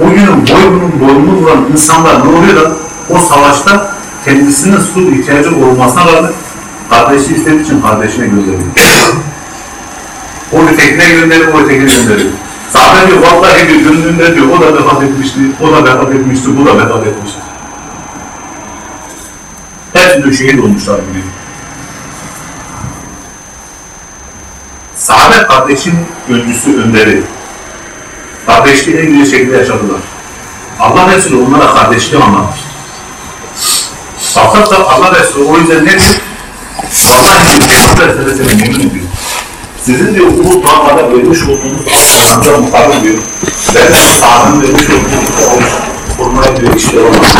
o günün boynunun boynunu vuran insanlar ne oluyor da o savaşta kendisinin su ihtiyacı olmasına rağmen kardeşi istediği için kardeşine gönderiyor. o ötekine gönderiyor, o ötekine gönderiyor. Sahabe diyor, vallahi diyor, gönlünde diyor, o da vefat etmişti, o da vefat etmişti, bu da vefat etmişti. Hepsi de şehit olmuşlar gibi. Sahabe kardeşin öncüsü, önderi. Kardeşliği en güzel şekilde yaşadılar. Allah Resulü onlara kardeşliği anlatmış. Fakat da Allah Resulü o yüzden ne diyor? Allah diyor, Peygamber Efendimiz'e yemin ediyor. Sizin diyor Uhud Dağı'da vermiş olduğunuz ancak mutabık diyor. Ben de sahabenin vermiş olduğunuz kurmaya diyor işler olmaz.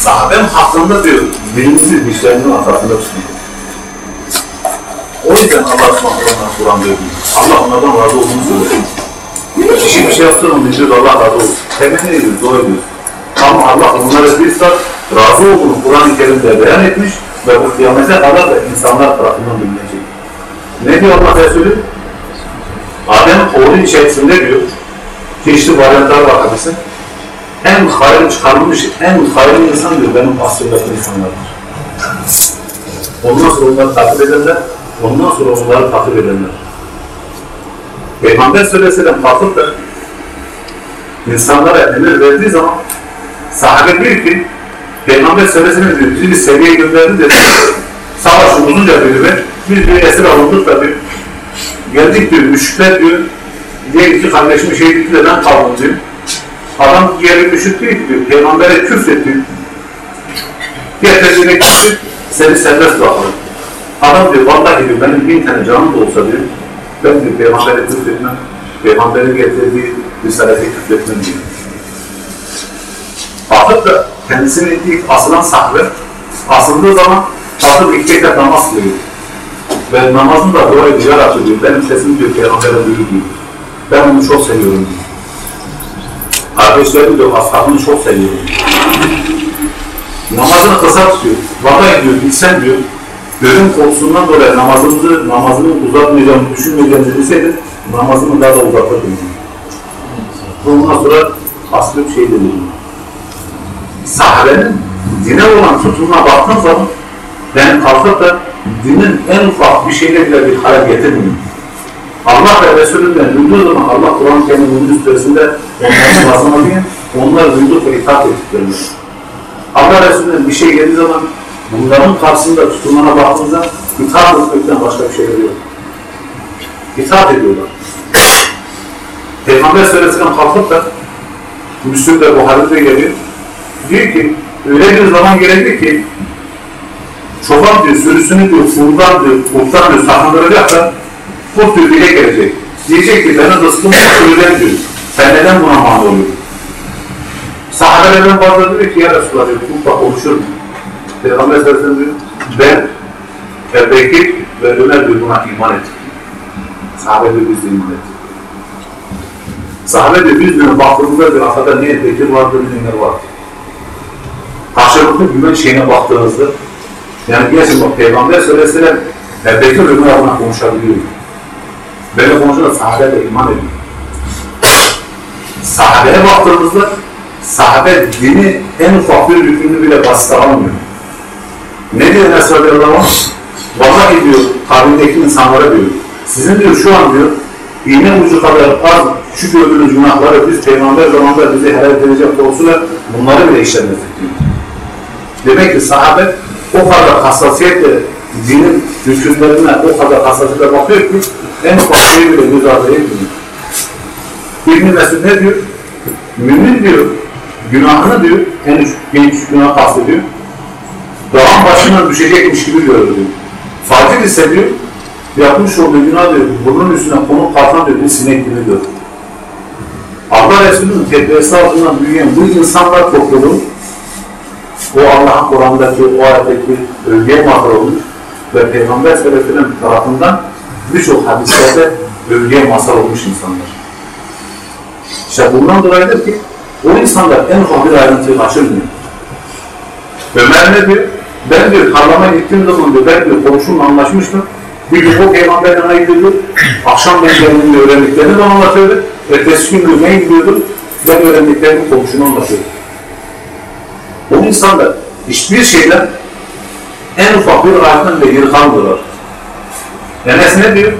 Sahabem hakkında diyor, birinci dişlerinin arkasında tutuyor. O yüzden Allah subhanahu Kur'an diyor. Allah onlardan razı olduğunu söylüyor. Kişi bir şey yaptığını mı diyor Allah razı olsun. Temenni ediyoruz, dua ediyoruz. Ama Allah onlara bizzat razı olduğunu Kur'an-ı Kerim'de beyan etmiş ve bu kıyamete kadar da insanlar tarafından bilinecek. Ne diyor Allah Resulü? Adem oğlun içerisinde diyor, çeşitli varyantlar var hadise. En hayırlı çıkarılmış, en hayırlı insan diyor benim asırlıklı insanlardır. Ondan sonra onları takip edenler, ondan sonra onları takip edenler. Peygamber sellem kalkıp da insanlara emir verdiği zaman sahabe diyor ki Peygamber sellem diyor, bizi bir seviyeye gönderdi dedi. Savaş uzunca diyor ve biz bir esir alındık da diyor. Geldik diyor, müşrikler diyor, diğer iki kardeşimi şehit ettiler, ben kaldım diyor. Adam diğer müşrik diyor ki diyor, Peygamber'e küfür diyor. Getirdiğine küfür, seni serbest bırakıyor. Adam diyor, vallahi diyor, benim bin tane canım da olsa diyor, ben diyor, Peygamber'e küfür etmem, Peygamber'in getirdiği risalete küfür etmem diyor. Fakat da kendisinin ilk asılan sahabe, asıldığı zaman kalkıp iki rekat namaz kılıyor. Ve namazın da dua ediyor, diyor, benim sesim diyor, Peygamber'e duyuyor diyor. Ben onu çok seviyorum diyor. Kardeşlerim diyor, ashabını çok seviyorum diyor. Namazını kısa tutuyor. Vallahi diyor, bilsen diyor, ölüm korkusundan dolayı namazını, namazını uzatmayacağımı düşünmeyeceğimi bilseydim, namazını daha da uzatırdım. Ondan sonra aslı bir şey dedi. Sahabenin dine olan tutumuna baktığın zaman ben kalkıp da dinin en ufak bir şeyle bile bir hayal getirmiyorum. Allah ve Resulünden duyduğu zaman Allah Kur'an-ı Kerim'in üstesinde onların bazına diye onlar duyduk ve itaat ettiklerini. Allah Resulünden bir şey geldiği zaman bunların karşısında tutumuna baktığınızda itaat etmekten başka bir şey yok. İtaat ediyorlar. Peygamber Aleyhisselam kalkıp da Müslüm'de bu hadiste geliyor. Diyor ki öyle bir zaman gelecek ki çoban diyor sürüsünü diyor kurdan diyor kurttan diyor sakındıracak da kurt diyor dile gelecek. Diyecek ki benim rızkım sürüden diyor. Sen neden buna mani oluyorsun? Sahabelerden bazıları diyor ki ya Resulallah diyor kurtla konuşur mu? Peygamber sallallahu aleyhi ve sellem ben Ebu Bekir ve Ömer diyor buna iman ettik. Sahabe diyor biz de iman ettik. Sahabe diyor biz diyor baktığımızda diyor arkada ne Ebu Bekir vardır ne Ömer vardır. Karşılıklı güven şeyine baktığınızda yani gerçekten bak Peygamber sallallahu aleyhi ve sellem Ebu Bekir Ömer adına konuşabiliyor. Böyle konuşunca sahabe de iman ediyor. Sahabeye baktığımızda sahabe dini en ufak bir hükmünü bile basit almıyor. Ne diyor Enes radıyallahu anh? Vallahi diyor, kabildeki insanlara diyor, sizin diyor şu an diyor, iğne ucu kadar az şu gördüğünüz günahları biz peygamber zamanında bizi helal edecek korkusuyla bunları bile işlemezdik diyor. Demek ki sahabe o kadar hassasiyetle dinin hükümlerine o kadar hassasiyetle bakıyor ki en ufak şeyi bile göz ardı etmiyor. İbn-i Mesud ne diyor? Mümin diyor, günahını diyor, en genç günah kastediyor. Dağın başından düşecekmiş gibi diyor. Fakir ise diyor, yapmış olduğu günah diyor, burnun üstüne konup kalkan diyor, bir sinek gibi diyor. Allah Resulü'nün tedbirisi altından büyüyen bu insanlar topluluğu, o Allah'ın Kur'an'daki, o ayetteki övgüye mazhar olmuş ve Peygamber sellem tarafından birçok hadislerde övgüye mazhar olmuş insanlar. İşte bundan dolayıdır ki o insanlar en ufak bir ayrıntıyı kaçırmıyor. Ömer ne diyor? Ben diyor tarlama gittiğim zaman diyor, ben diyor komşumla anlaşmıştım. Bir gün o peygamber yanına gidiyor. Akşam ben geldiğimde öğrendiklerini bana anlatıyordu. ertesi gün yemeğe gidiyordum, ben öğrendiklerimi komşuma anlatıyordum. O insanlar hiçbir şeyden en ufak bir ayetten de geri kalmıyorlar. Enes ne diyor?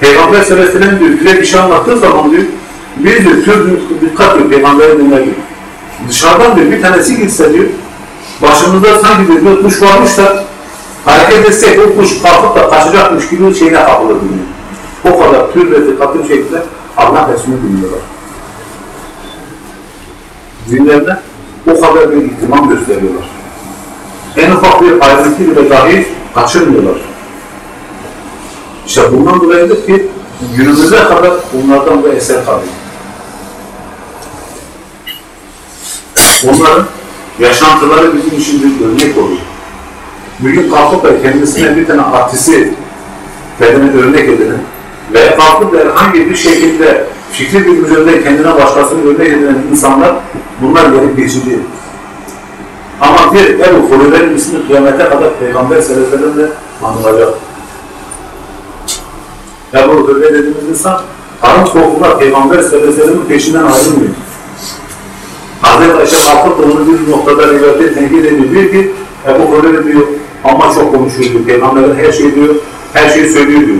Peygamber sallallahu aleyhi ve diyor, bir şey anlattığı zaman diyor, bir diyor, tüm dikkat diyor, peygambere dinler diyor. Dışarıdan diyor, bir tanesi gitse diyor, başımızda sanki diyor, bir kuş varmış da, hareket etsek o kuş kalkıp da kaçacakmış gibi şeyine kapılır diyor. O kadar tür ve dikkatli bir şekilde Allah Resulü'nü dinliyorlar. Dinlerine o kadar bir ihtimam gösteriyorlar. En ufak bir ayrıntı bile dahi kaçırmıyorlar. İşte bundan dolayıdır ki günümüze kadar bunlardan bu eser kalıyor. Onların yaşantıları bizim için bir örnek oluyor. Bugün kalkıp da kendisine bir tane artisti kendine örnek edinen veya kalkıp da herhangi bir şekilde fikri bir üzerinde kendine başkasını örnek edinen insanlar bunlar gelip geçici. Ama bir Ebu Hulüler'in ismi kıyamete kadar Peygamber ve sellem'le anılacak. Ebu Hulüler dediğimiz insan Arap korkular Peygamber ve sellem'in peşinden ayrılmıyor. Hazreti Ayşe kalkıp onu bir noktada tenkit ediyor. Diyor ki Ebu Hulüler diyor ama çok konuşuyor diyor. Peygamber'in her şeyi diyor, her şeyi söylüyor diyor.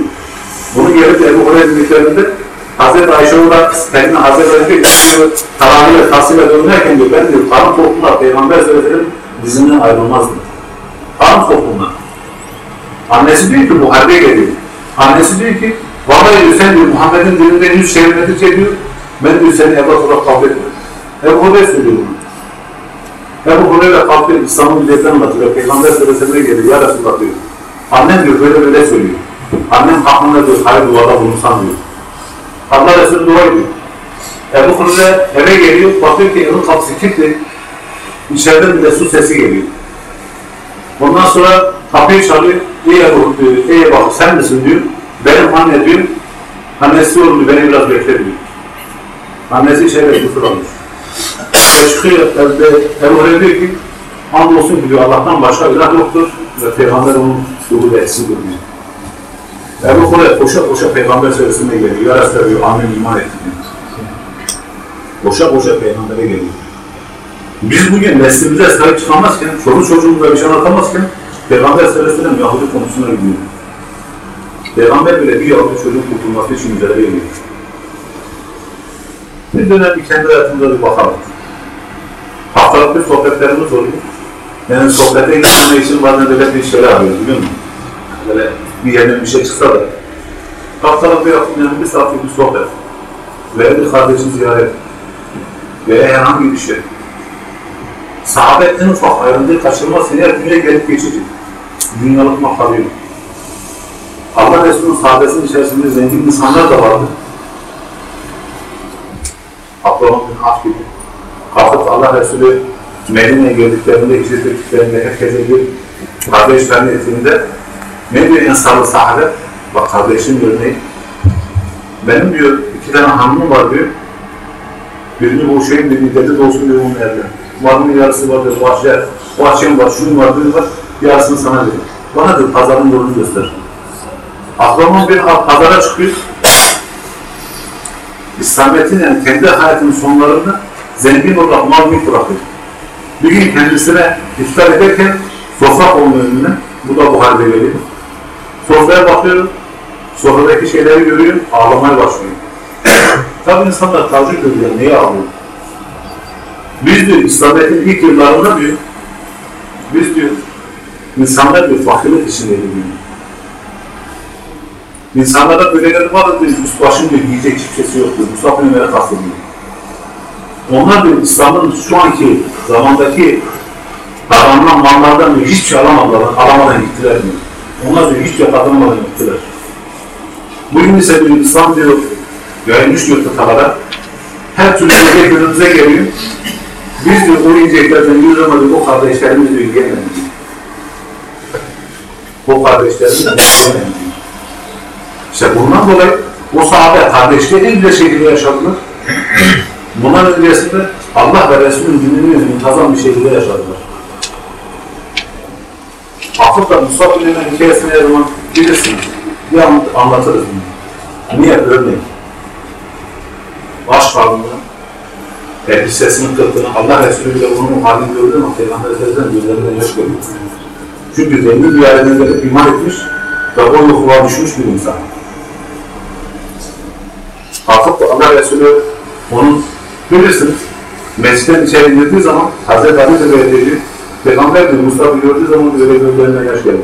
Bunu gelip de Ebu Hulüler dediklerinde Hazreti Ayşe olarak kendine Hazreti Ayşe diyor, taraviyle tahsile dönerken diyor, ben diyor, karın toplumlar Peygamber sellem dizinden ayrılmazdı. Karın toplumlar. Annesi diyor ki bu harbe geliyor. Annesi diyor ki, vallahi diyor sen diyor Muhammed'in dilinden yüz çevirmedikçe diyor, ben diyor seni evlat olarak kabul etmiyorum. Ebu Huleyre söylüyor bunu. Ebu Huleyre kalkıyor, İslam'ın milletten anlatıyor. Peygamber sellem'e geliyor, ya Resulullah diyor. Annem diyor böyle böyle söylüyor. Annem hakkında diyor, hayır duada bulunsan diyor. Allah Resulü dua ediyor. Ebu Huleyre eve geliyor, bakıyor ki evin kapısı kilitli. İçeriden bir de su sesi geliyor. Ondan sonra kapıyı çalıyor. Ey Ebu, ey Ebu sen misin diyor. Benim anne diyor. Annesi diyor, beni biraz bekle diyor. Annesi içeri küfür almış. Ve çıkıyor evde, Ebu Hureyre diyor ki, andolsun ki diyor Allah'tan başka ilah yoktur ve Peygamber onun ruhu da eksidir diyor. Ebu Hureyre koşa koşa Peygamber söylesinme geliyor. Ya Resulallah diyor, amin iman ettim. Koşa koşa Peygamber'e geliyor. Biz bugün neslimize sahip çıkamazken, çoluk çocuğumuza bir şey anlatamazken, Peygamber sellem Yahudi konusuna gidiyor. Peygamber bile bir Yahudi çocuğun kurtulması için mücadele ediyor. Bir dönem bir kendi hayatımıza bir bakalım. Haftalık bir sohbetlerimiz oluyor. Yani sohbete gitmek için bazen böyle bir şeyler arıyoruz biliyor musun? Böyle bir yerden bir şey çıksa da. Haftalık bir hafta, yani bir saatlik bir sohbet. Veya bir kardeşin ziyaret. Veya herhangi bir şey. Sahabe en ufak ayrıntığı kaçırmaz, seni her dünyaya gelip geçici. Dünyalık makalıyor. Allah Resulü'nün sahabesinin içerisinde zengin insanlar da vardı. Abdullah bin Af gibi. Allah Resulü Medine'ye geldiklerinde, hicret ettiklerinde herkese bir kardeşlerini ettiğinde ne diyor ensarlı sahabe? Bak kardeşim örneği. Benim diyor iki tane hanımım var diyor. Birini boşayayım dedi, dedi de olsun diyor onun evde. Malımın yarısı var diyor, bahçe, bahçem var, şunun var, bunun var, yarısını sana verir. Bana diyor pazarın yolunu göster. Aklıma bir pazara çıkıyor. İslamiyet'in yani kendi hayatının sonlarında zengin mülk bırakıyor. Bir gün kendisine iftar ederken sofra konuluyor önüne. Bu da bu halde geliyor. Sofraya bakıyor, sofradaki şeyleri görüyor, ağlamaya başlıyor. Tabi insanlar tacip ediyor, neye ağlıyor? Biz diyor, İslamiyet'in ilk yıllarında diyor, biz diyor, insanlar diyor, fakirlik içindeydi diyor. İnsanlarda böyleleri vardı diyor, üst başın diyor, yiyecek kimsesi yoktur, Mustafa Ömer'e kastediyor. Onlar diyor, İslam'ın şu anki zamandaki davranılan mallardan diyor, hiçbir şey alamadılar, alamadan gittiler diyor. Onlar diyor, hiçbir şey kazanamadan gittiler. Bugün ise diyor, İslam diyor, yayılmış diyor kıtalara, her türlü yiyecek önümüze geliyor. Biz diyor, o yiyeceklerden yürüyemedik, o kardeşlerimiz diyor, yiyemedik. O kardeşlerimiz diyor, yiyemedik. İşte bundan dolayı o sahabe güzel şekilde yaşadılar. Bundan öncesinde Allah ve Resul'ün dinini muntazam bir şekilde yaşadılar. Da Musa Ömer hikayesini her zaman bilirsiniz. Bir an anlatırız bunu. Niye? Örneğin. baş kaldığını, elbisesinin kırptığını, Allah Resulü bile onun halini gördüğü zaman Peygamber Efendimiz'den gözlerinden yaş görüyor. Çünkü zengin bir aileden gelip iman etmiş ve o yokluğa düşmüş bir insan. Da Allah Resulü onun bilirsiniz, mescitten içeri girdiği zaman Hazreti Ali de dedi, Peygamber diyor, Mustafa gördüğü zaman böyle gözlerinden yaş geldi.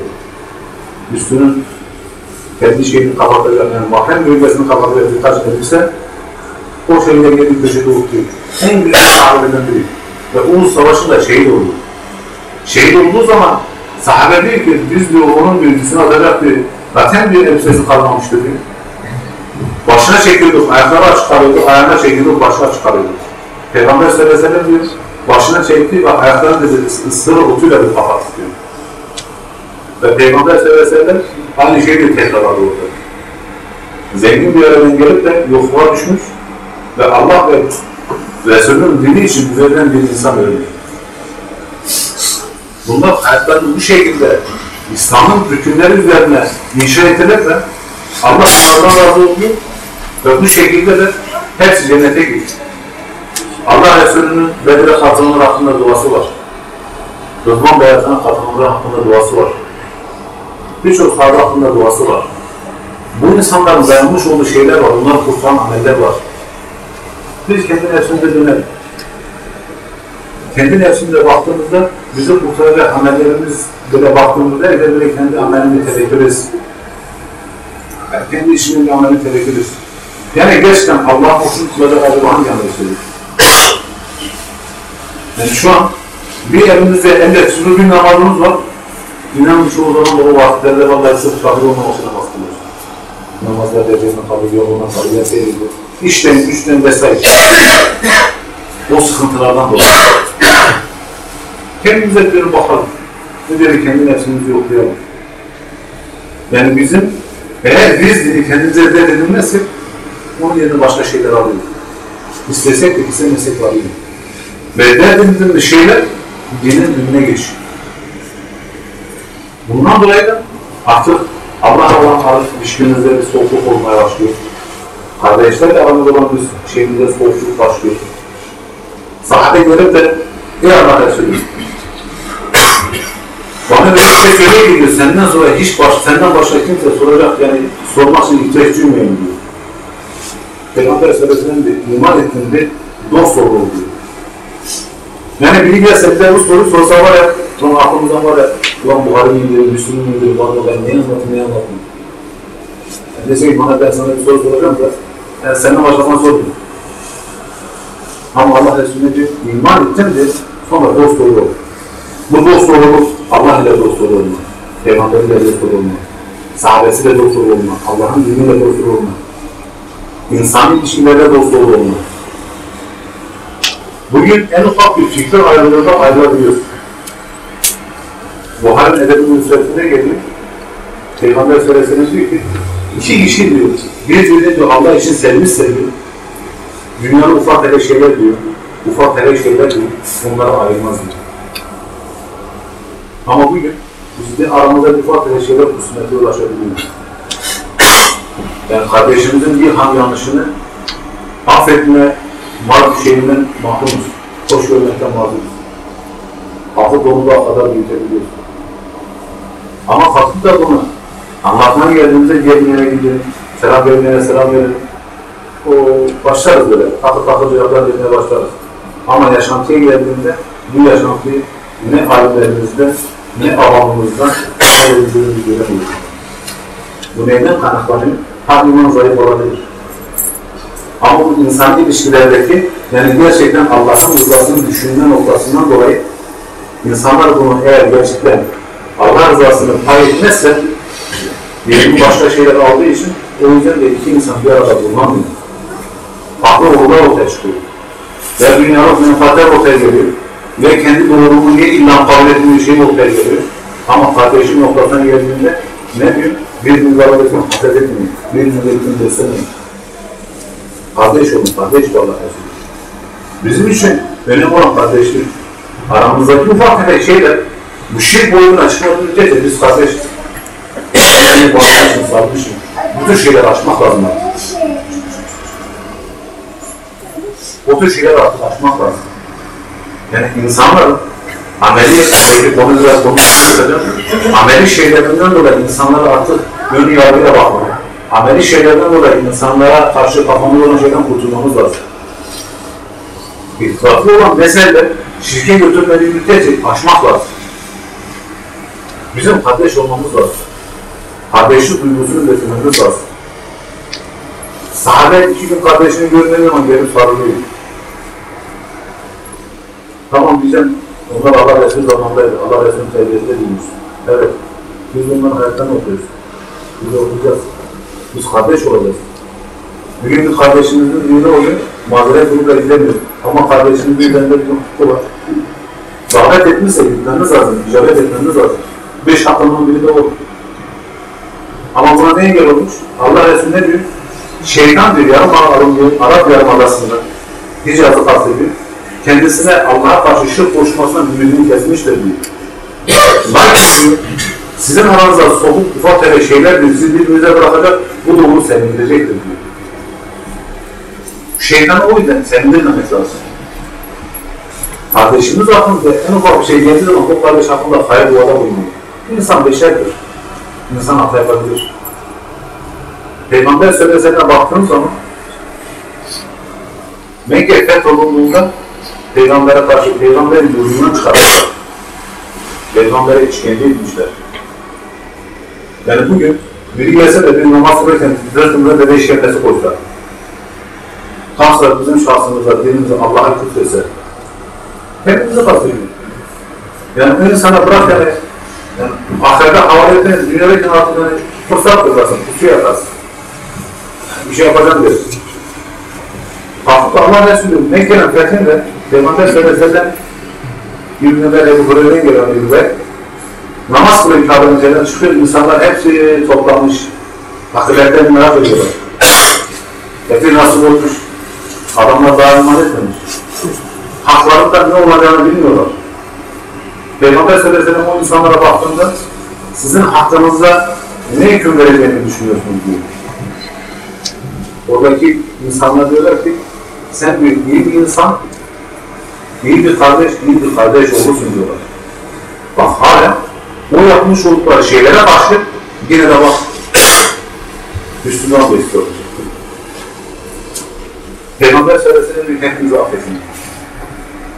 Üstünün kendi şeyini kapatacak, yani mahrem bölgesini kapatacak bir taş elbise, o şeyle gelip köşede oturuyor. En büyük sahabeden biri. Ve Uhud Savaşı'nda şehit oldu. Şehit olduğu zaman sahabe diyor ki, biz diyor onun bilgisini alacak bir, zaten bir elbisesi kalmamıştı diyor. Başına çekiyorduk, ayakları açık kalıyorduk, ayağına çekiyorduk, başına açık kalıyorduk. Peygamber sallallahu aleyhi diyor, başına çekti ve ayaklarını dedi, ısırı otuyla bir kapat diyor. Ve Peygamber sallallahu aleyhi ve sellem aynı şeyi de tekrarladı orada. Zengin bir yerden gelip de yokluğa düşmüş ve Allah ve Resulünün dini için üzerinden bir insan ölmüş. Bunlar hayatlarını bu şekilde İslam'ın hükümleri üzerine inşa ettiler ve Allah onlardan razı oldu ve bu şekilde de hepsi cennete gitti. Allah Resulü'nün Bedir'e katılımları hakkında duası var. Rıdvan Beyazı'na katılımları hakkında duası var. Birçok sahabe hakkında duası var. Bu insanların dayanmış olduğu şeyler var, onları kurtaran ameller var. Biz kendi nefsimize dönelim. Kendi nefsimize baktığımızda bizi kurtaracak amellerimiz böyle baktığımızda evde böyle kendi amelini tefekkürüz. Yani kendi işimin bir amelini tefekkürüz. Yani gerçekten Allah'ın hoşunu tutacak acaba hangi ameli söylüyor? Yani şu an bir elimizde elde sürü bir namazımız var. İnanın çoğu zaman o vakitlerde vallahi sırf kabul olmamasına bakıyoruz. Namazlar derecesine kabul, yoluna kabul, vesaire. İşten, güçten vesaire. o sıkıntılardan dolayı. Kendimize bir bakalım. Ne dedi kendi nefsimizi yoklayalım. Yani bizim eğer biz dedi kendimize dert edilmezsek onun yerine başka şeyler alıyoruz. İstesek de istemesek alıyoruz. Ve dert edildiğimiz şeyler dinin önüne geçiyor. Bundan dolayı da artık Allah'a olan arası ilişkimizde bir soğukluk olmaya başlıyor. Kardeşlerle aramızda olan bir şeyimizde soğukluk başlıyor. Sahabe görüp de ey Allah Resulü bana bir şey söyle ki diyor, senden sonra hiç baş, senden başka kimse soracak yani sormak için ihtiyaç duymuyorum diyor. Peygamber Aleyhisselam de iman ettiğinde dost olur diyor. Yani gelse bize bu soruyu sorsa var ya, lan aklımızdan var ya, ulan Buhari miydi, Müslüm müydü, bana ben ne anlatayım, ne anlatayım. Yani dese ki bana ben sana bir soru soracağım da, yani senden başkasına sormuyor. Ama Allah Resulüne diyor, iman ettim de sonra dost olur. Bu dost olur, Allah ile dost olur mu? Peygamber ile dost olur mu? Sahabesiyle dost olur mu? Allah'ın diniyle dost olur mu? İnsani ilişkilerle dost olur mu? Bugün en ufak bir fikir ayrılığında ayrılabiliyoruz. Buhari'nin edebi nüsretinde geliyor. Peygamber sellem diyor ki, iki kişi diyor, birbirini diyor Allah için sevmişse diyor, dünyanın ufak tefek şeyler diyor, ufak tefek şeyler diyor, onlara ayrılmaz diyor. Ama bugün biz de aramızda ufak tefek şeyler hususiyete ulaşabiliyoruz. Yani kardeşimizin bir ham yanlışını affetme, mal şeyinden mahrumuz. Hoş görmekten mazuruz. Hafı donuluğa kadar büyütebiliyoruz. Ama kalkıp da bunu anlatmaya geldiğimizde diğer gidelim, selam vermeye selam verelim. O başlarız böyle, takır takır cevaplar vermeye başlarız. Ama yaşantıya geldiğinde bu yaşantıyı ne alimlerimizden, ne avamımızdan, ne öldüğümüzü göremeyiz. Bu neyden kaynaklanıyor? Tam iman zayıf olabilir. Ama bu insani ilişkilerdeki yani gerçekten Allah'ın rızasını düşünme noktasından dolayı insanlar bunu eğer gerçekten Allah rızasını pay etmezse diyelim başka şeyler aldığı için o yüzden de iki insan bir arada bulunamıyor. Farklı olgular ortaya çıkıyor. Ve dünyalık menfaatler ortaya geliyor. Ve kendi doğruluğunu niye illa kabul ettiği şey ortaya geliyor. Ama kardeşin noktasına geldiğinde ne diyor? Birbirinizi arabasını haset etmeyin. Birbirinizi elbini beslemeyin. Kardeş olun, kardeş de Allah Resulü. Bizim için önemli olan kardeşlik. Aramızdaki ufak tefek şeyler, bu şirk boyutuna çıkmadığı müddetçe biz kardeşiz. Yani bağlamışım, sarmışım. Bu tür şeyler açmak lazım. O tür şeyler artık açmak lazım. Yani insanların ameli, belki konu biraz konuşuyoruz ameli şeylerinden dolayı insanlara artık ön yargıyla bakmaya, ameli şeylerden dolayı insanlara karşı kafamız olan şeyden kurtulmamız lazım. İtiraflı olan mesele şirke götürmediği müddetçe aşmak lazım. Bizim kardeş olmamız lazım. Kardeşlik duygusunu getirmemiz lazım. Sahabe iki gün kardeşini görmediği zaman geri sarılıyor. Tamam diyeceğim, onlar Allah Resulü zamandaydı, Allah Resulü terbiyesinde değilmiş. Evet, biz onların hayattan okuyoruz. Biz okuyacağız. Biz kardeş olacağız. Bir gün bir kardeşimizin düğünü oluyor, mazeret grupla izlemiyor. Ama kardeşimizin üzerinde bir hukuk var. Davet etmişse gitmemiz lazım, icabet etmemiz lazım. Beş hakkından biri de o. Ama buna ne engel olmuş? Allah Resulü ne diyor? Şeytan diyor, yarım Arap Yarımadası'nda Hicaz'ı kastediyor. Kendisine Allah'a karşı şirk koşmasına ümidini kesmiştir diyor. Lakin sizin aranızda sokup ufak tefek şeyler sizi birbirinize bırakacak, bu da onu sevindirecektir diyor. Şeytanı o yüzden sevindirmemek lazım. Kardeşimiz hakkında en ufak bir şey geldiği zaman o kardeş hakkında hayır duada bulunur. İnsan beşerdir. İnsan hata yapabilir. Peygamber söylesene baktığınız zaman Mekke fetholunduğunda Peygamber'e karşı Peygamber'in yurdundan çıkarttılar. Peygamber'e işkence etmişler. Yani bugün biri gelse de bir namaz kılarken sırtımıza deve işkembesi koysa tam sıra bizim şahsımıza, dinimize Allah'a küfrese hepimizi kastediyor. Yani o insana bırak yani, yani ahirete havale etmeniz, dünyadaki artık yani fırsat kızarsın, pusu yatarsın. Bir şey yapacağım der. Da Allah Resulü Mekke'nin fethinde Peygamber sallallahu aleyhi ve sellem Yürüne ben Ebu Hureyre'den gelen bir rivayet. Namaz kılıyor Kabe'nin üzerinden çıkıyor, insanlar hepsi toplanmış. Hakikaten merak ediyorlar. Fethi nasıl olmuş? Adamlar daha iman etmemiş. Haklarında ne olacağını bilmiyorlar. Peygamber sallallahu aleyhi ve sellem o insanlara baktığında sizin hakkınızda ne hüküm vereceğini düşünüyorsunuz diyor. Oradaki insanlar diyorlar ki sen bir iyi bir insan, iyi bir kardeş, iyi bir kardeş olursun diyorlar. Bak hala o yapmış oldukları şeylere karşı yine de bak Müslüman besliyorlar. Peygamber söylesene bir hepinizi affedin.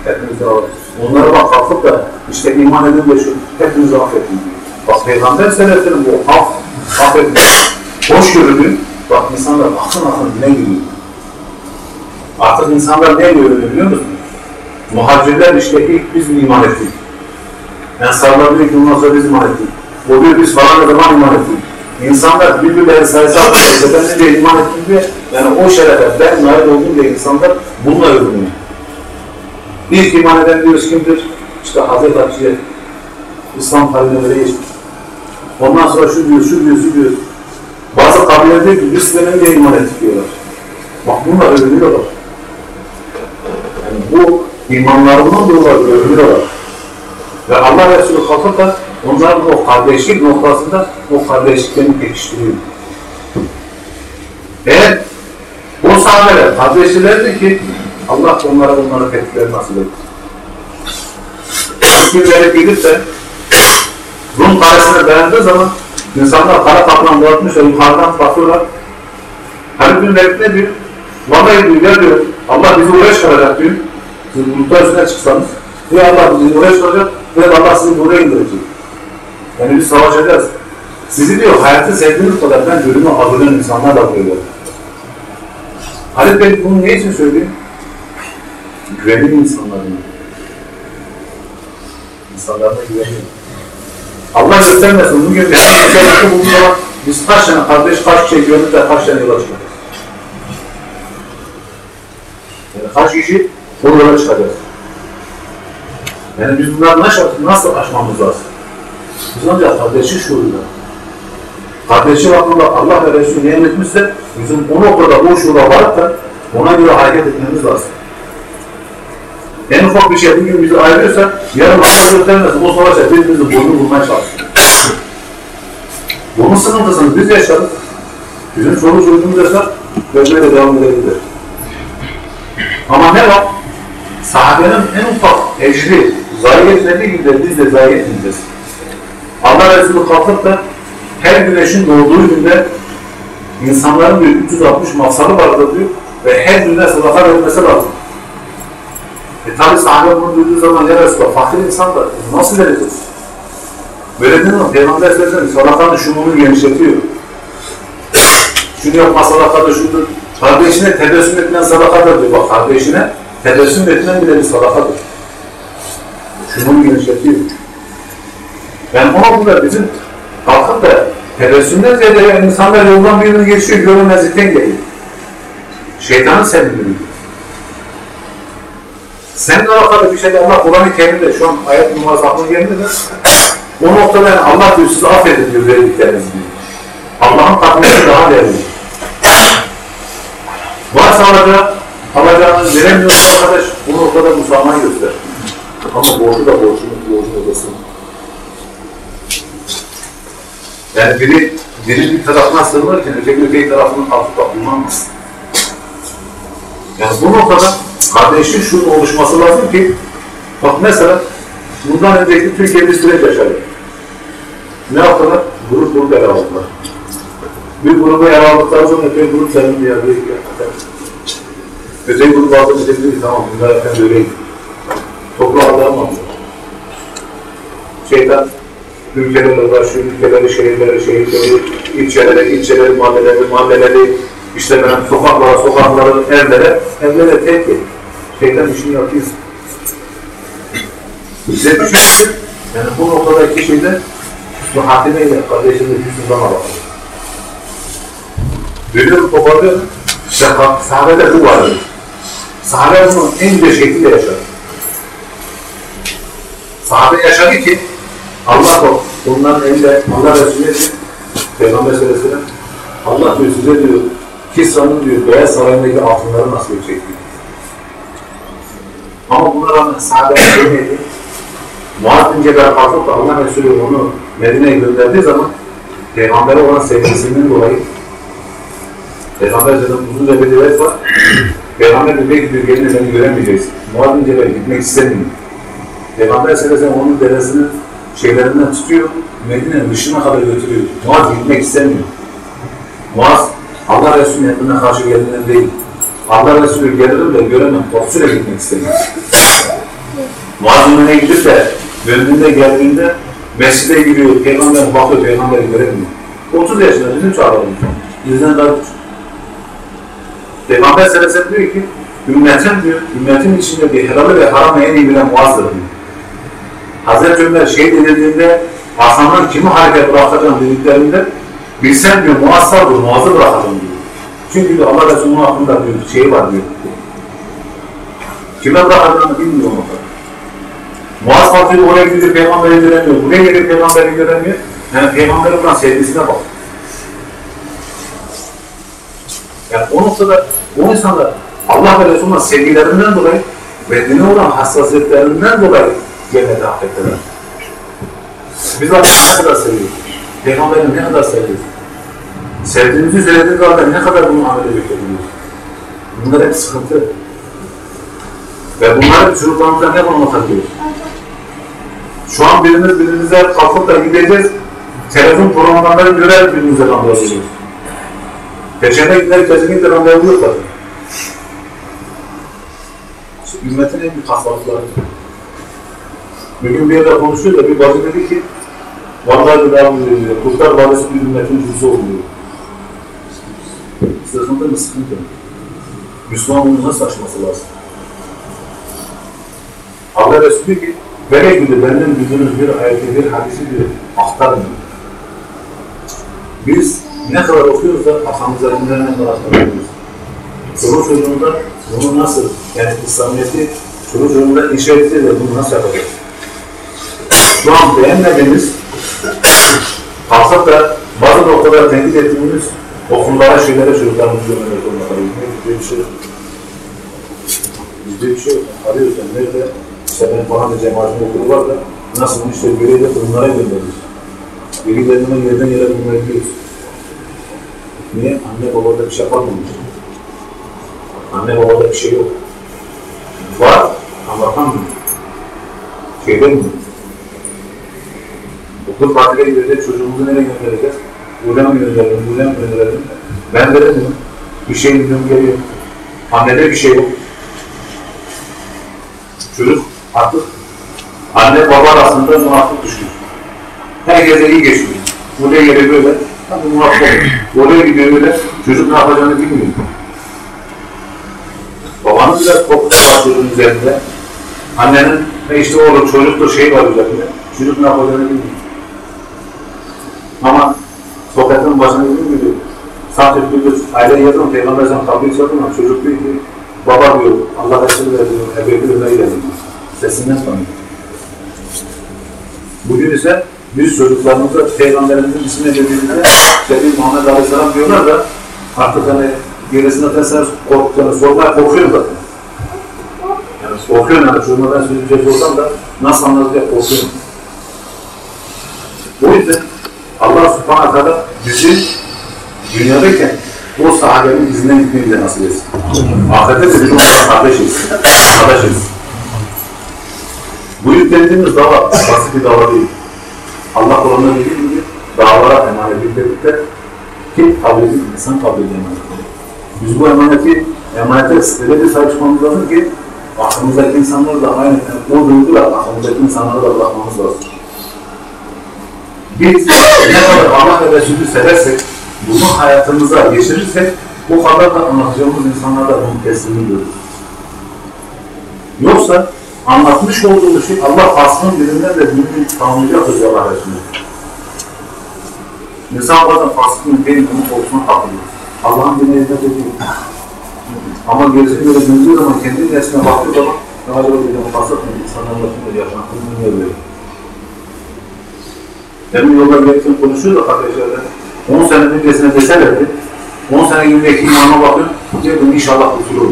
Hepinizi affedin. Onlara bak kalkıp da işte iman edin de şu hepinizi affedin diyor. Bak Peygamber söylesene bu af, affedin. Hoş görünüyor. Bak insanlar akın akın ne geliyor. Artık insanlar ne görüyor biliyor musun? Muhacirler işte ilk biz iman ettik? Ensarlar diyor ki ondan sonra biz iman ettik. O diyor biz falan zaman iman ettik? İnsanlar birbirleri sayısı atlayınca ben ne diye iman ettim diye yani o şerefe ben nail oldum diye insanlar bununla övünüyor. İlk iman eden diyoruz kimdir? İşte Hazreti Hatice İslam tarihine böyle geçmiş. Ondan sonra şu diyor, şu diyor, şu diyor. Bazı kabileler diyor ki biz dönem diye iman ettik diyorlar. Bak bunlar övünüyorlar. Yani bu imanlarından dolayı övünüyorlar. Ve Allah Resulü kalkıp da onların o kardeşlik noktasında o kardeşliklerini pekiştiriyor. Eğer o sahabeler kardeşlerdi ki Allah onlara bunları fetihleri nasip etti. Hükümleri bilip de Rum kalesine dayandığı zaman insanlar kara kaplan bırakmışlar, yukarıdan bakıyorlar. Hani bir ne diyor? Vallahi diyor, diyor, Allah bizi oraya çıkaracak diyor. Siz bulutlar üstüne çıksanız, ve Allah bizi oraya çıkaracak, ve Allah sizi buraya indirecek. Yani biz savaşacağız. Sizi diyor, hayatı sevdiğiniz kadar ben ölümü hazırlayan insanlar da böyle. Halit Bey bunu ne için söylüyor? Güvenli insanların. İnsanlarına güveniyor. Allah göstermesin bugün bir şey bulduğu zaman biz kaç tane kardeş, kaç kişiye güvenip de kaç tane yola çıkacağız. Yani kaç kişi bu yola çıkacağız. Yani biz bunları nasıl, nasıl aşmamız lazım? Biz ancak kardeşi şuuruyla. Kardeşi hakkında Allah ve Resulü nimet etmişse bizim o noktada o şuura varıp da ona göre hareket etmemiz lazım. En ufak bir şey bugün bizi ayırıyorsa yarın Allah göstermesin o savaşta birbirimizin boynunu vurmaya çalışıyor. Bunun sıkıntısını biz yaşarız. Bizim çoluk çocuğumuz yaşar ve böyle devam edebilir. Ama ne var? Sahabenin en ufak ecri zayi etmediği gibi biz de zayi etmeyeceğiz. Allah Resulü kalkıp da her güneşin doğduğu günde insanların diyor 360 mafsalı vardır diyor ve her birine sadaka verilmesi lazım. E tabi sahabe bunu duyduğu zaman ya Resulallah fakir insan da nasıl vereceğiz? Böyle değil mi? Peygamber Efendimiz sadakanın şumunu genişletiyor. Şunu yapma sadakadır, şudur. Kardeşine tebessüm etmen sadakadır diyor. Bak kardeşine tebessüm etmen bile bir sadakadır. Şumunu genişletiyor. Yani ona burada bizim kalkıp da tebessümden ziyade insanlar yoldan birini geçiyor, görünmezlikten geliyor. Şeytanın sevdiğini Senin alakalı bir şey de Allah Kur'an-ı Kerim'de şu an ayet numarası aklıma geldi de o noktada yani Allah diyor sizi affedin diyor verdiklerinizi diyor. Allah'ın takdiri daha değerli. Varsa alacağı, alacağını veremiyorsa arkadaş bu noktada musamaha göster. Ama borcu da borcunu, borcunu ödesin. Yani biri, biri bir tarafına sığınırken öteki öteki tarafının altında bulunamaz. Yani bu noktada kardeşlik şunun oluşması lazım ki bak mesela bundan önceki Türkiye bir süreç yaşadı. Ne yaptılar? Grup grup ele aldılar. Bir grubu ele aldıkları zaman öteki grup senin bir yerde Öteki grup aldı dedi tamam bunlar efendim öyleydi. Toprağı alamadılar. Şeytan ülkelerle uğraşıyor, ülkeleri, şehirleri, şehirleri, ilçeleri, ilçeleri, mahalleleri, mahalleleri, işte ben sokaklara, sokaklara, evlere, evlere tek tek. Şeytan işini yapıyor. Bize düşüyor. Yani bu noktadaki şeyde bu hatimeyle kardeşimle hüsnünden alalım. Biliyorum toparlıyorum. İşte sahabede bu vardı. Sahabe bunu en güzel şekilde yaşadı. Sahabe yaşadı ki Allah o, onların elinde Allah Resulü Peygamber sellem Allah diyor size diyor Kisra'nın diyor Beyaz Sarayı'ndaki altınları nasıl diyor. Ama buna rağmen sahabe demedi. Muaz bin Cebel kalkıp da Allah Resulü onu Medine'ye gönderdiği zaman Peygamber'e olan sevgisinden dolayı Peygamber zaten uzun bir var. Peygamber de belki diyor gelince seni göremeyeceksin. Muaz bin Cebel gitmek istemiyor. Peygamber sellem onun dedesinin şeylerinden tutuyor, Medine'nin dışına kadar götürüyor. Muaz gitmek istemiyor. Muaz, Allah Resulü'nün emrine karşı geldiğinden değil. Allah Resulü gelirim de göremem, korkusuyla gitmek istemiyor. Muaz önüne gidip de döndüğünde geldiğinde mescide giriyor, peygamber bakıyor, peygamberi göremiyor. 30 yaşında bizim çağıralım. Bizden daha küçük. Peygamber sallallahu diyor ki, ümmetim diyor, ümmetin içinde bir helalı ve haramı en iyi bilen Muaz'dır diyor. Hazreti Ömer şehit edildiğinde Hasan'dan kimi hareket bırakacağım dediklerinde bilsem diyor muazzar diyor, muazzı bırakacağım diyor. Çünkü diyor, Allah Resulü'nün hakkında diyor, şey var diyor. Kime bırakacağını bilmiyor o kadar. Muaz kalkıyor oraya gidiyor, peygamberi göremiyor. Buraya geliyor, peygamberi göremiyor. Yani peygamberi olan sevgisine bak. Yani o noktada o insanlar Allah ve Resulü'nün sevgilerinden dolayı ve dine olan hassasiyetlerinden dolayı cennete hak ettiler. Biz Allah'ı ne kadar seviyoruz? Peygamber'i ne kadar seviyoruz? Sevdiğimizi söylediğimiz halde ne kadar bunu amele bekliyoruz? Bunlar hep sıkıntı. Ve bunları çocuklarımıza ne anlatabiliyoruz? Şu an birimiz birimize kalkıp da gideceğiz, telefon programlarını görer birbirimize randevuluyoruz. Perşembe günleri kesinlikle randevu yok zaten. Ümmetin en büyük hastalıkları. Bugün bir yerde konuşuyor da bir bacı dedi ki Vallahi abi dedi, Kurtlar Vadisi bir ümmetin cüzü oluyor. Sıkıntı mı sıkıntı? Müslüman bunu nasıl aşması lazım? Allah Resulü diyor ki Böyle gibi benden duyduğunuz bir ayeti, bir hadisi diyor, aktarmıyor. Biz ne kadar okuyoruz da kafamıza dinlenen kadar aktarıyoruz. Çoluk çocuğunda bunu nasıl, yani İslamiyet'i çoluk çocuğunda inşa etti de bunu nasıl yapacağız? Şu an beğenmediğimiz, kalkıp da bazı noktalara tenkit ettiğimiz okullara, şeylere çocuklarımızı zorunda kalıyoruz. Bizde bir şey yok. Bir şey yok. Arıyoruz yani nerede? İşte benim falan da cemaatin okulu var da nasıl işte görevde bunlara gönderiyoruz. Birilerine yerden yere gönderiliyoruz. Niye? Anne babada bir şey yapamamış. Anne babada bir şey yok. Var ama yapamıyor. Şeyde mi? Okul tatile gideceğiz, çocuğumuzu nereye göndereceğiz? Buradan mı gönderelim, buradan mı gönderelim? Ben de dedim, bir şey bilmiyorum geliyor. Annede bir şey yok. Çocuk artık anne baba arasında muhakkak düşmüş. Herkese iyi geçmiş. Buraya göre böyle Tabii muhakkak. Oraya gidiyor böyle. Çocuk ne yapacağını bilmiyor. Babanın biraz korkusu var çocuğun üzerinde. Annenin e işte oğlum çocuktur şey var üzerinde. Çocuk ne yapacağını bilmiyor. Ama sokakın başına bilmiyor. Sadece bir aile yazın, peygamber sen tabi sorun ama çocuk diyor ki baba diyor, Allah Resulü diyor, ebevli öyle diyor. Sesinden tanıyor. Bugün ise biz çocuklarımıza Peygamberimizin ismini dediğimizde Seyyid Muhammed Aleyhisselam diyorlar da artık hani gerisine tersine korktuklarını sormaya korkuyor zaten. Yani korkuyorum yani çocuğuma ben söyleyecek olsam da nasıl anlarız diye korkuyorum. O yüzden Allah subhanahu teala bizi dünyadayken o sahabenin izinden gitmeyi bize nasip etsin. Ahirette de biz onlarla kardeşiz. Kardeşiz. Bu yüklendiğimiz dava basit bir dava değil. Allah Kur'an'da dediği gibi davalara emanet yükledikler ki kabul edildi, insan kabul edilmez. Biz bu emaneti, emanete öyle bir sahip çıkmamız lazım ki aklımızdaki insanları da aynı o duygular aklımızdaki insanları da bırakmamız lazım. Biz ne kadar Allah ve Resulü seversek, bunu hayatımıza geçirirsek, o kadar da anlatacağımız insanlar da bunu teslim görür. Yoksa anlatmış olduğu şey Allah faslının dilinden de bilmeyi tamamlayacaktır Allah Resulü. İnsan bazen faslının benim bunun korkusuna kapılıyor. Allah'ın dinine hizmet ediyor. Ama gerisini böyle döndüğü zaman kendi nesline baktığı zaman ne acaba dedim fasıl mı? İnsanların başında yaşantını böyle? Demin yolda gelirken konuşuyor da kardeşlerle. 10 sene öncesine deselerdi. 10 sene önceki imana bakın. Diyordum inşallah kurtulur.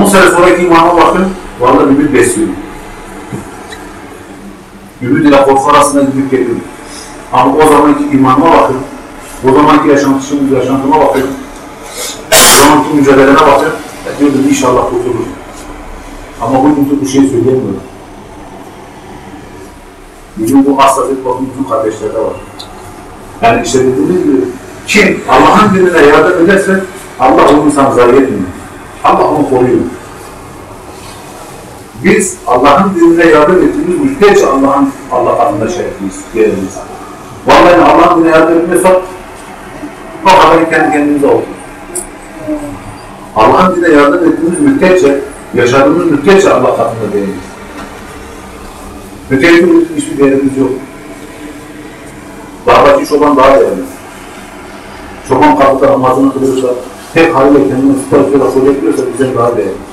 10 sene sonraki imana bakın. Vallahi ümit besliyor. Ümit ile korku arasında gidip geliyor. Ama o zamanki imanıma bakın. O zamanki yaşantışım, yaşantıma bakın. O zamanki mücadelene bakın. Diyordum inşallah kurtulur. Ama bu şey söyleyemiyorum. Bizim bu hastalık bakın bütün kardeşlerde var. Yani işte dediğimiz gibi kim Allah'ın dinine yardım ederse Allah o insanı zayi etmiyor. Allah onu koruyor. Biz Allah'ın dinine yardım ettiğimiz müddetçe Allah'ın Allah adında şerefliyiz, yerimiz. Vallahi Allah'ın dinine yardım etmiyorsak o kadar kendi kendimize oldu. Allah'ın dinine yardım ettiğimiz müddetçe, yaşadığımız müddetçe Allah katında değiliz. Türlü hiçbir değerimiz yok. Dağdaki çoban daha değerli. Çoban kalkıp namazını kılıyorsa, tek haliyle kendini tutarsa, lafı bekliyorsa bizden daha değerli.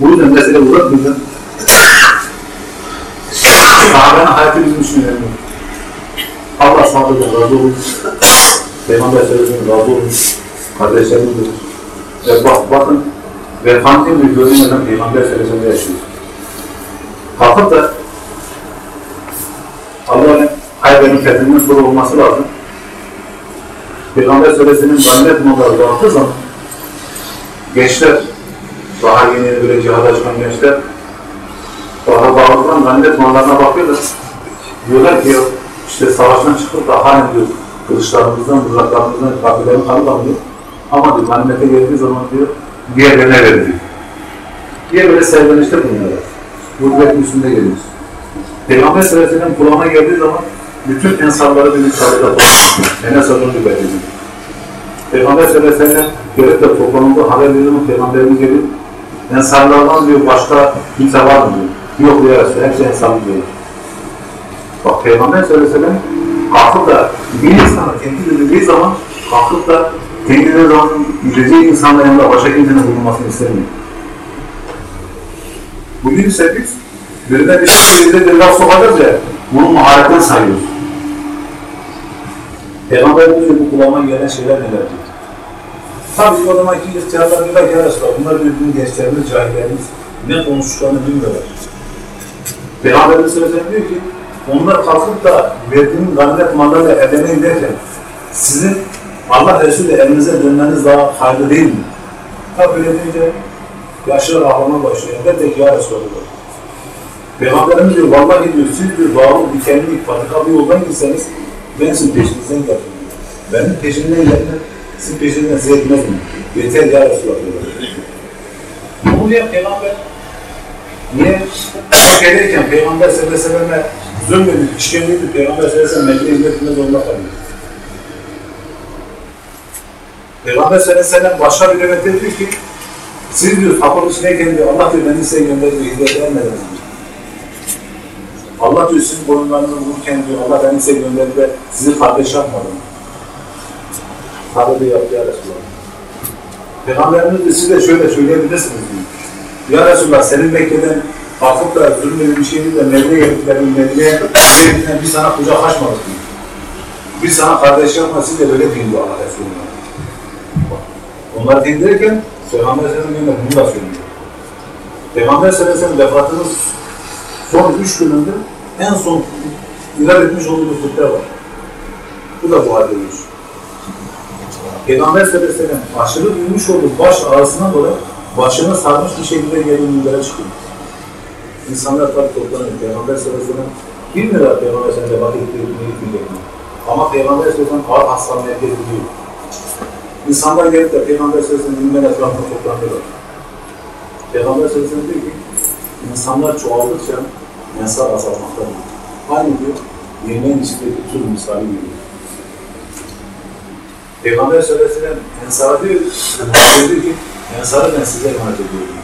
Bu yüzden mesele uzatmayacağım. Sahabenin hayatı bizim için önemli. Allah sahabeden razı olsun. Peygamber Sözü'nün razı olsun. Kardeşlerimizdir. Ve bak, bakın, en büyük görünmeden Peygamber Sözü'nde yaşıyor. Kalkıp da Allah'ın Hayber'in fethinden sonra olması lazım. Peygamber Sözü'nün ganimet malları dağıttığı zaman gençler daha yeni böyle cihada çıkan gençler daha bağlıdan ganimet mallarına bakıyorlar. Diyorlar ki işte savaştan çıkıp da halen diyor kılıçlarımızdan, mızraklarımızdan kabilerin kanı damlıyor. Ama diyor ganimete geldiği zaman diyor diğerlerine verir diyor. Diye böyle serzenişte bulunuyorlar. Gurbetin üstünde geliyoruz. Peygamber sallallahu aleyhi ve sellem kulağına geldiği zaman bütün ensarları bir çadırda topluyor. Enes adını belirliyor. Peygamber sallallahu aleyhi ve sellem gelip de toplanıldı haber mu Peygamberimiz gelip ensarlardan diyor başka kimse var mı diyor. Yok diyor Resulü, hepsi ensarlı diyor. Bak Peygamber sellem kalkıp da bir insana kendi dediği zaman kalkıp da kendine zaman gideceği insanların yanında başka kimsenin bulunmasını istemiyor. Bugün ise biz birine bir bize bir laf sokacağız ya, bunu maharetten sayıyoruz. Peygamberimiz bu kulağıma gelen şeyler neler diyor. Tabii o zamanki ihtiyarlar diyorlar ki Resulallah, bunlar bizim gençlerimiz, cahillerimiz ne konuştuklarını bilmiyorlar. Peygamberimiz Aleyhisselam diyor ki, onlar kalkıp da verdiğim ganimet mallarla evleneyin derken, sizin Allah Resulü evinize dönmeniz daha hayırlı değil mi? Tabi öyle deyince yaşlı ağlama başlıyor. De ki ya Resulallah. Peygamberimiz diyor, vallahi diyor, siz diyor, bağlı, dikenli, patika bir yoldan gitseniz, ben sizin peşinizden gelirim. Benim peşimden gelme, sizin peşinizden size etmez mi? Yeter ya Resulallah. Bunu diyen Peygamber, niye? Mekke'deyken Peygamber sallallahu aleyhi ve selleme zulmedip, işkembeydi, Peygamber sallallahu aleyhi ve sellem Mekke'ye hizmet etmez zorunda kalıyor. Peygamber sallallahu aleyhi ve sellem başka bir rivayette diyor ki, siz diyor tapın içindeyken diyor, Allah diyor beni size gönderdi, hizmet diyor. Allah diyor sizin boyunlarınızı vururken diyor, Allah beni size gönderdi de sizi kardeş yapmadı Tabi diyor, ya Resulallah. Peygamberimiz de siz de şöyle söyleyebilirsiniz diyor. Ya Resulallah senin Mekke'den kalkıp da zulmeli bir şeydi de Medine'ye geldiklerin Medine'ye geldiklerin bir sana kucak açmadık diyor. Biz sana kardeş yapma, siz de böyle deyin diyor Allah Resulallah. Onları dinlerken Peygamber sallallahu aleyhi ve sellem bunu da söylüyor. Peygamber sellem vefatının son üç gününde en son ilan etmiş olduğu bir hutbe var. Bu da bu halde. Peygamber sallallahu aleyhi ve sellem aşırı duymuş olduğu baş ağrısına dolayı başını sarmış bir şekilde geri minbere çıkıyor. İnsanlar tabi toplanıyor. Peygamber sallallahu aleyhi ve sellem bilmiyorlar Peygamber sallallahu aleyhi ve sellem vakit ettiğini, gitmeyecekini. Ama Peygamber sallallahu aleyhi ve sellem ağır hastalığı herkes biliyor. İnsanlar gelip de Peygamber sallallahu aleyhi ve sellem'in minber etrafına toplanıyorlar. Peygamber sallallahu sellem diyor ki, insanlar çoğaldıkça ensar azalmaktadır. Aynı diyor, yemeğin içindeki tür misali gibi. Peygamber sellem ensara diyor, diyor ki, ensarı ben size emanet ediyorum.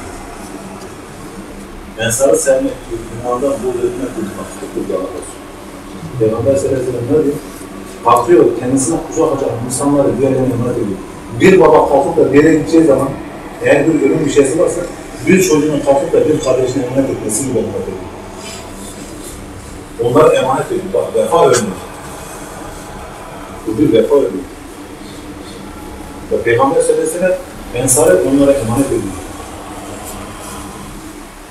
Ensarı sevmek, buğz etmek, tutmak, tutmak Allah olsun. Peygamber sellem ne diyor? Kalkıyor, kendisine kucak açan insanları diğerlerine emanet ediyor. Bir baba kalkıp da bir yere gideceği zaman, eğer bir ölüm bir şeysi varsa, bir çocuğun kalkıp da bir kardeşine emanet etmesi gibi emanet ediyor. Onlara emanet ediyor. Bak vefa örneği. Bu bir vefa örneği. Ve Peygamber sellem ensarı onlara emanet ediyor.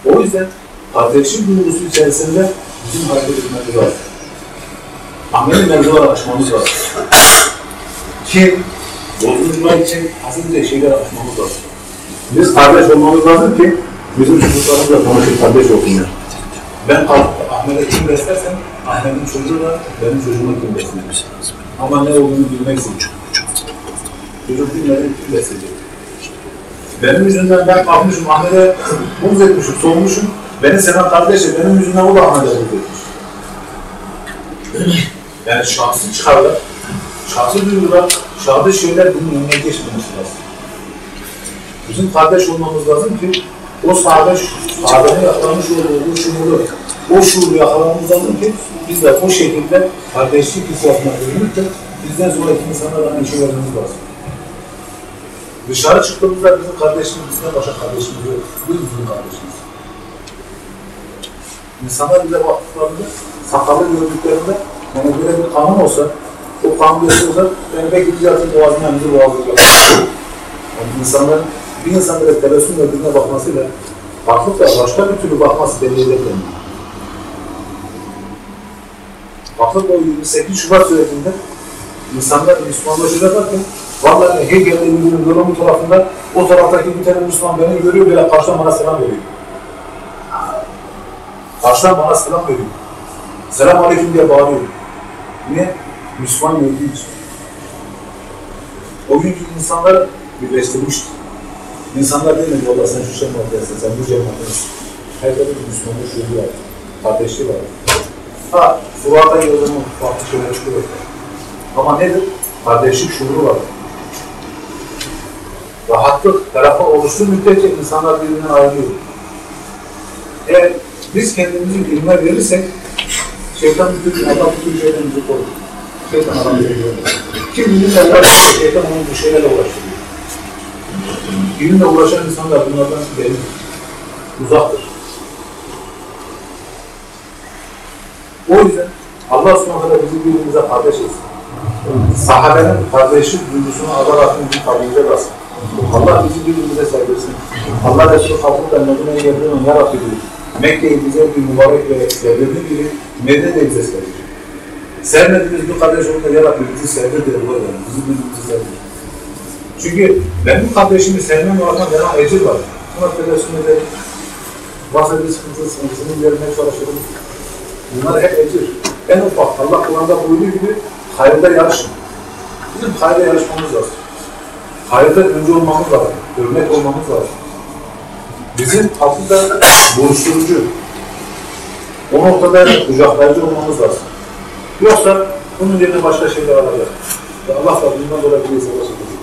O yüzden kardeşlik duygusu içerisinde bizim hareket etmemiz lazım. Ameli mevzuları aşmamız lazım. Ki bozulmak için azimce şeyler aşmamız lazım. Biz kardeş olmamız lazım ki bizim çocuklarımızla konuşup kardeş olsunlar. Ben Ahmet'e kim beslersem Ahmet'in çocuğu da benim çocuğuma kim besler. Ama ne olduğunu bilmeksin. Çocuk bilmeden kim besleyecek. Benim yüzümden ben kalkmışım Ahmet'e buz etmişim, soğumuşum. Beni seven kardeşim, benim yüzümden o da Ahmet'e buz etmiş. Yani şahsi çıkarlar, şahsi duygular, şahsi şeyler bunun önüne geçmemesi lazım. Bizim kardeş olmamız lazım ki o sahada, sahada yakalamış olduğu şuuru, o şuuru yakalamamız lazım ki biz de o şekilde kardeşlik hissiyatına bölünüp de bizden sonraki insanlara aynı şey vermemiz lazım. Dışarı çıktığımızda bizim kardeşimiz, bizden başka kardeşimiz yok. Biz bizim kardeşimiz. İnsanlar bize baktıklarında, sakalı gördüklerinde, yani böyle bir kanun olsa, o kanun olsa, yani belki bir yatın boğazına bizi boğazlayacak. Yani insanların, bir insan böyle tebessümle birine bakmasıyla, da başka bir türlü bakması belli kendini. Bakıp o 28 Şubat sürecinde insanlar Müslümanlaşacaklarken vallahi Hegel'de yürüdüğüm yolun tarafında o taraftaki bir tane Müslüman beni görüyor böyle karşıdan bana selam veriyor. Karşıdan bana selam veriyor. Selam aleyküm diye bağırıyor. Niye? Müslüman gördüğü için. O günkü insanlar birleştirmişti. İnsanlar demedi valla sen şu cemaattesin, sen bu cemaattesin. Herkesin bir Müslümanlık şuuru var. Kardeşliği var. Ha, Fuat'a yıldırımı farklı şeyler çıkıyor. Ama nedir? Kardeşlik şuuru var. Rahatlık, tarafı oluştuğu müddetçe insanlar birbirinden ayrılıyor. Eğer biz kendimizi ilme verirsek, şeytan bütün, Allah bütün şeyden bizi korur. Şeytan adamı veriyor. Kim ilimle uğraşıyor, şeytan onu bu şeylerle uğraştırıyor. İlimle uğraşan insanlar bunlardan belli. Uzaktır. O yüzden Allah subhanahu bizi birbirimize kardeş etsin. Sahabenin kardeşlik duygusunu azalarak bir tabiice basın. Allah bizi birbirimize sevdirsin. Allah Resulü kapıda Medine'ye geldiğinde ya Rabbi diyor. Mekke'yi bize bir mübarek ve sevdirdiği gibi Medine de bize sevdir. Sevmediğimiz bir kardeş olunca ya Rabbi bizi sevdir edelim. Bizi birbirimize sevdir. Çünkü ben bu kardeşimi sevmem olarak bana ecir var. Buna tebessüm edelim. Varsa bir sıkıntı, sıkıntısını gidermeye çalışırım. Bunlar hep ecir. En ufak Allah Kur'an'da buyurduğu gibi hayırda yarışın. Bizim hayırda yarışmamız lazım. Hayırda önce olmamız lazım. Örnek olmamız lazım. Bizim aslında buluşturucu. O noktada kucaklayıcı olmamız lazım. Yoksa bunun yerine başka şeyler alacak. Allah da bundan dolayı hesaba çekecek.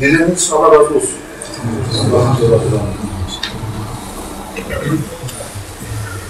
Dinlediğiniz için Allah razı olsun. Allah'ın razı olsun.